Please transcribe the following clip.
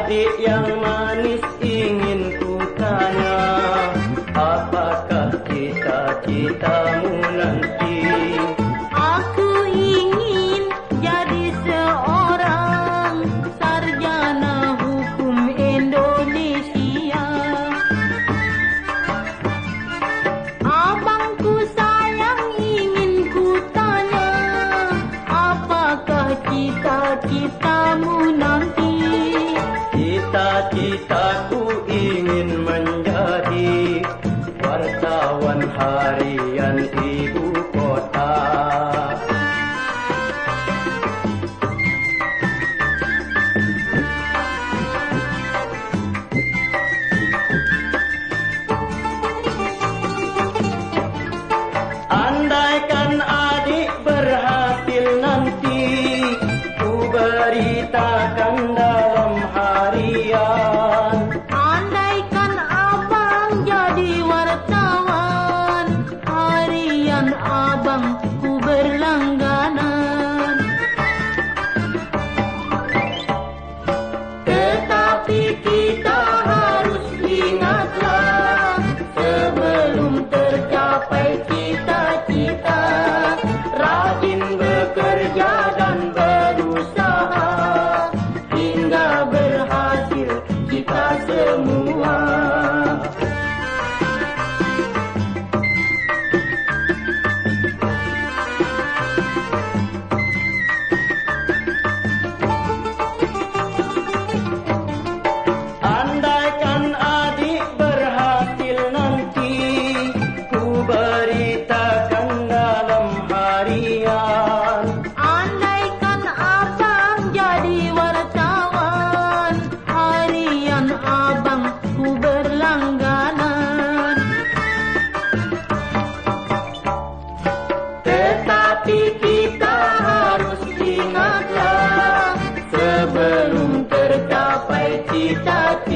adik yang manis ingin ku tanya Apakah cita-citamu nanti? Aku ingin jadi seorang sarjana hukum Indonesia. Abangku sayang ingin ku tanya Apakah cita-citamu Kita. Kita.